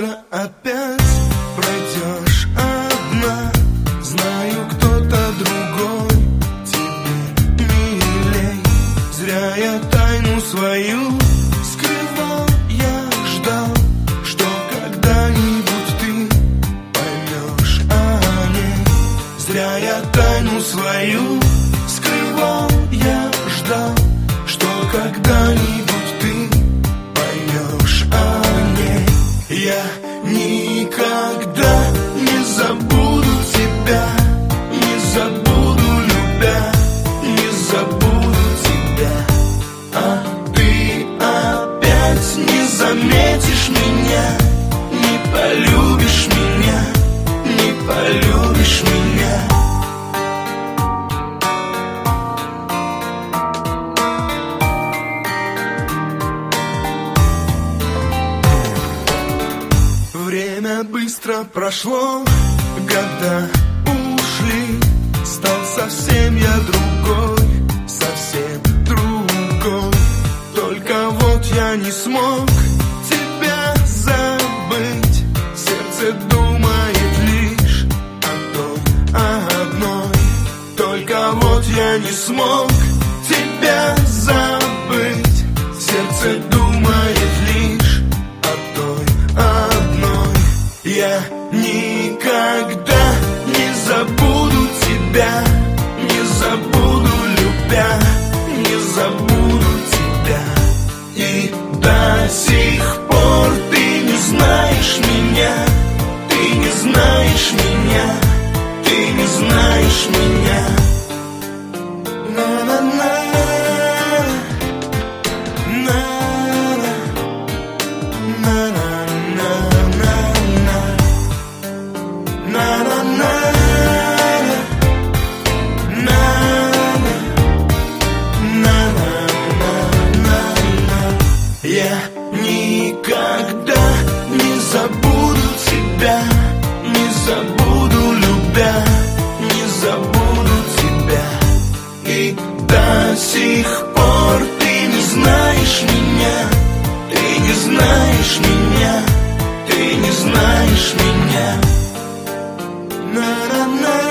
завтра опять пройдешь одна. Знаю, кто-то другой тебе милей. Зря я тайну свою скрывал. Я ждал, что когда-нибудь ты поймешь о а ней Зря я тайну свою скрывал. Я ждал, что когда-нибудь полюбишь меня, не полюбишь меня. Время быстро прошло, года ушли Стал совсем я другой, совсем другой. Только вот я не смог Вот я не смог тебя забыть. Сердце думает лишь о той одной. Я никогда не забуду тебя Не забуду, любя, не забуду тебя. И до сих пор ты не знаешь меня Ты не знаешь меня Ты не знаешь меня знаешь меня, ты не знаешь меня. На-на.